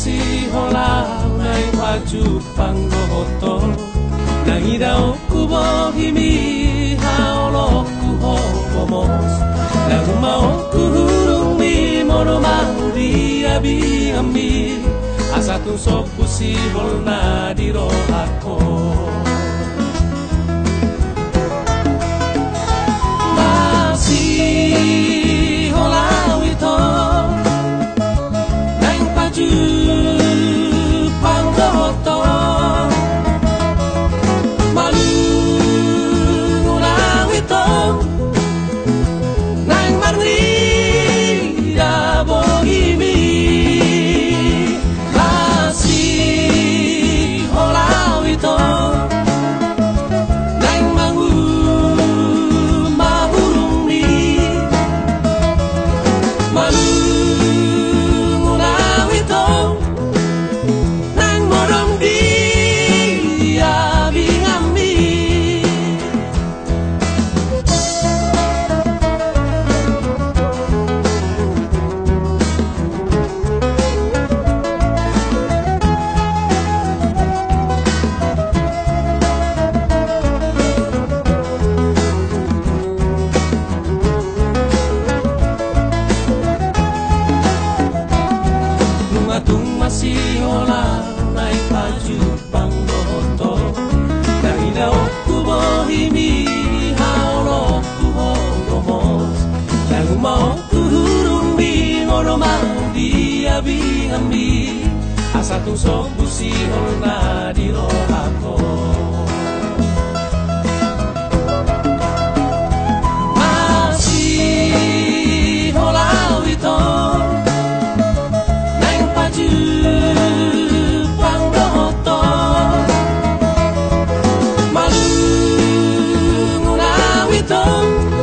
si hola nai waju panggoto Nangira okubo himi haolo kuho pomos Naguma okuhurung mi mono mauri abi ami Asa tu sopu si holna di rohako Masih romano via B&B a stato un soppusi orna di rohaco masih si hola vitor neng paju pangdoto malu ngunawitor